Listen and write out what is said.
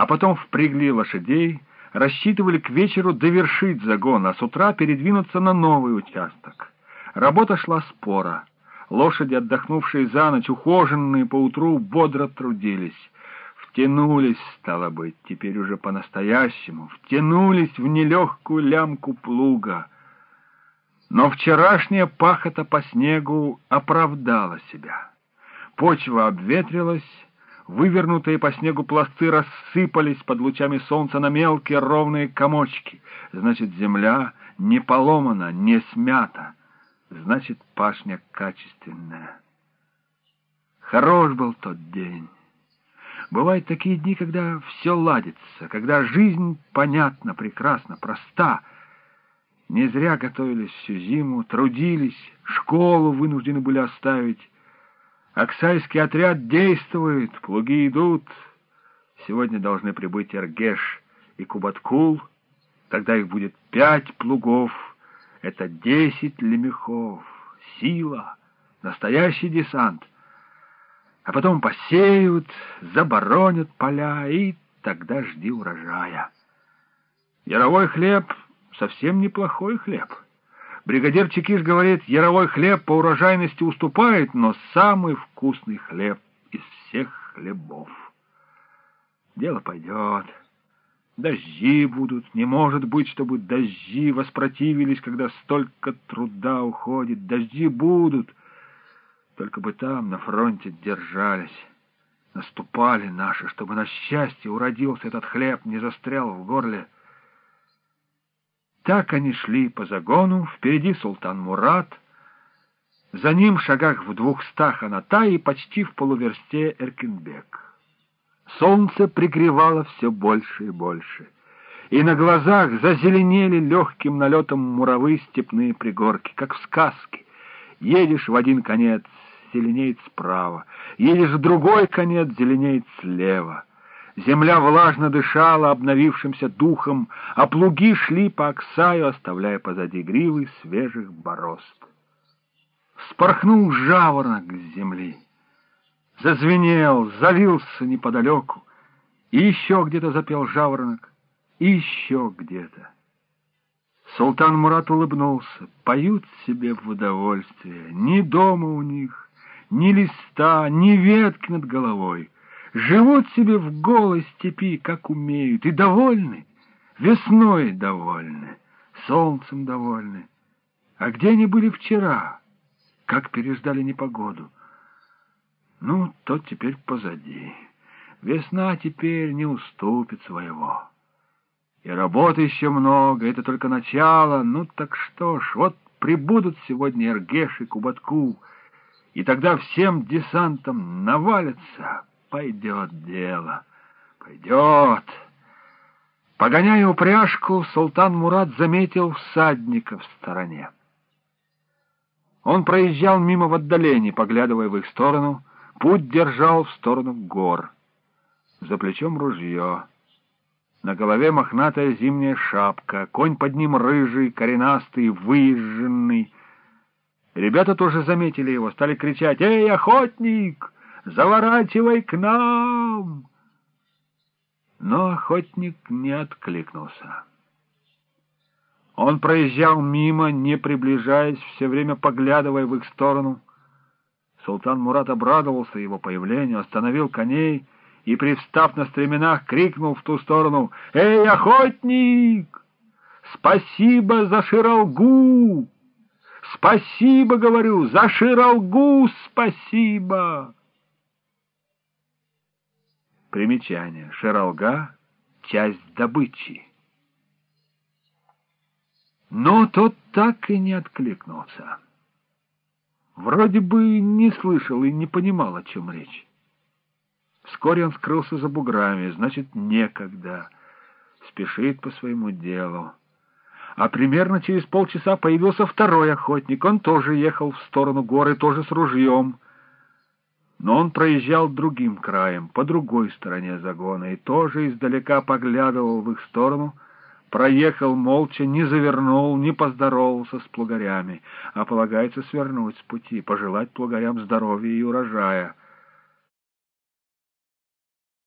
а потом впрягли лошадей, рассчитывали к вечеру довершить загон, а с утра передвинуться на новый участок. Работа шла спора. Лошади, отдохнувшие за ночь, ухоженные поутру, бодро трудились. Втянулись, стало быть, теперь уже по-настоящему, втянулись в нелегкую лямку плуга. Но вчерашняя пахота по снегу оправдала себя. Почва обветрилась, Вывернутые по снегу пласты рассыпались под лучами солнца на мелкие ровные комочки. Значит, земля не поломана, не смята. Значит, пашня качественная. Хорош был тот день. Бывают такие дни, когда все ладится, когда жизнь понятна, прекрасна, проста. Не зря готовились всю зиму, трудились, школу вынуждены были оставить. Аксайский отряд действует, плуги идут. Сегодня должны прибыть Эргеш и Кубаткул. Тогда их будет пять плугов. Это десять лемехов. Сила, настоящий десант. А потом посеют, заборонят поля, и тогда жди урожая. Яровой хлеб — совсем неплохой хлеб. Бригадир Чекиш говорит, яровой хлеб по урожайности уступает, но самый вкусный хлеб из всех хлебов. Дело пойдет. Дожди будут. Не может быть, чтобы дожди воспротивились, когда столько труда уходит. Дожди будут. Только бы там, на фронте, держались. Наступали наши, чтобы на счастье уродился этот хлеб, не застрял в горле. Так они шли по загону, впереди султан Мурат, за ним в шагах в двухстах Аната и почти в полуверсте Эркинбек. Солнце пригревало все больше и больше, и на глазах зазеленели легким налетом муравы степные пригорки, как в сказке. Едешь в один конец, зеленеет справа, едешь в другой конец, зеленеет слева — Земля влажно дышала обновившимся духом, а плуги шли по Оксаю, оставляя позади гривы свежих борозд. Спорхнул жаворонок с земли. Зазвенел, завился неподалеку. И еще где-то запел жаворонок, и еще где-то. Султан Мурат улыбнулся. Поют себе в удовольствие. Ни дома у них, ни листа, ни ветки над головой — живут себе в голой степи, как умеют, и довольны, весной довольны, солнцем довольны. А где они были вчера? Как переждали непогоду? Ну, то теперь позади. Весна теперь не уступит своего. И работы еще много, это только начало. Ну так что ж, вот прибудут сегодня Эргеш и Кубатку, и тогда всем десантом навалятся Пойдет дело, пойдет. Погоняя упряжку, султан Мурат заметил всадника в стороне. Он проезжал мимо в отдалении, поглядывая в их сторону, путь держал в сторону гор. За плечом ружье. На голове мохнатая зимняя шапка, конь под ним рыжий, коренастый, выезженный. Ребята тоже заметили его, стали кричать «Эй, охотник!» Заворачивай к нам!» Но охотник не откликнулся. Он проезжал мимо, не приближаясь, все время поглядывая в их сторону. Султан Мурат обрадовался его появлению, остановил коней и, привстав на стременах, крикнул в ту сторону «Эй, охотник! Спасибо за Ширалгу! Спасибо, говорю, за Ширалгу спасибо!» Примечание. Шералга — часть добычи. Но тот так и не откликнулся. Вроде бы не слышал и не понимал, о чем речь. Вскоре он скрылся за буграми, значит, некогда. Спешит по своему делу. А примерно через полчаса появился второй охотник. Он тоже ехал в сторону горы, тоже с ружьем — но он проезжал другим краем, по другой стороне загона, и тоже издалека поглядывал в их сторону, проехал молча, не завернул, не поздоровался с плугарями, а полагается свернуть с пути, пожелать плугарям здоровья и урожая.